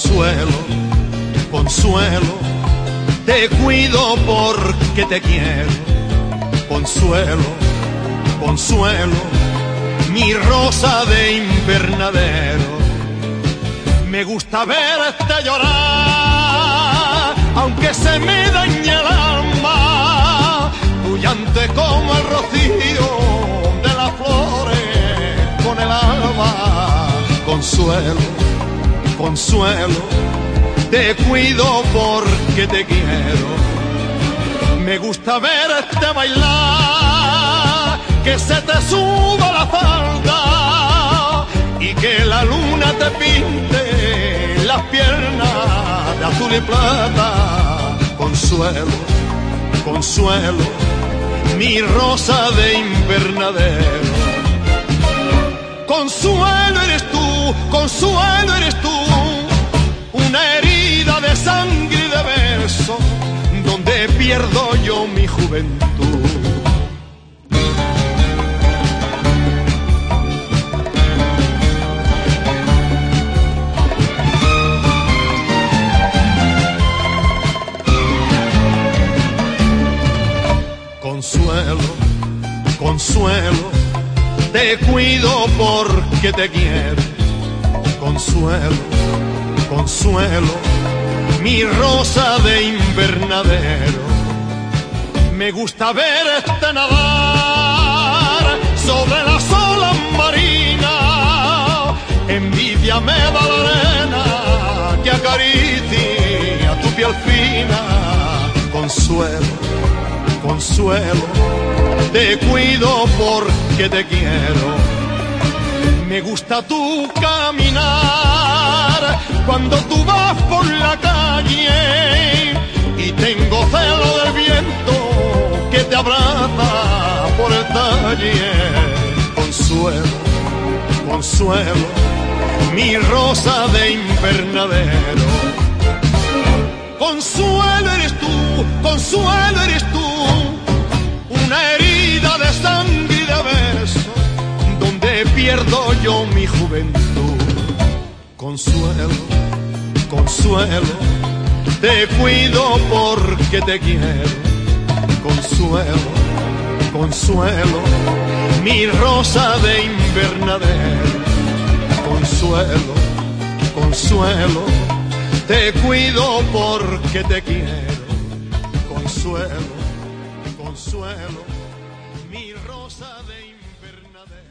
Consuelo, consuelo, te cuido porque te quiero. Consuelo, consuelo, mi rosa de invernadero. Me gusta verte llorar, aunque se me dañe el alma, brillante como el rocío de las flores con el alma. Consuelo, consuelo, te cuido porque te quiero. Me gusta verte bailar, que se te suba la falda y que la luna te pinte las piernas de azul y plata. Consuelo, consuelo, mi rosa de invernadero. Consuelo eres tú, consuelo eres tú, pierdo yo mi juventud. Consuelo, consuelo, te cuido porque te quiero. Consuelo, consuelo, mi rosa de invernadero. Me gusta verte nadar sobre las olas marinas. Envidia me da la arena que acaricia tu piel fina. Consuelo, consuelo, te cuido porque te quiero. Me gusta tu caminar cuando tú vas por Consuelo, consuelo, mi rosa de invernadero. Consuelo eres tú, consuelo eres tú, una herida de sangre y de beso, donde pierdo yo mi juventud. Consuelo, consuelo, te cuido porque te quiero. Consuelo, consuelo, mi rosa de invernadero. Consuelo, consuelo, te cuido porque te quiero. Consuelo, consuelo, mi rosa de invernadero.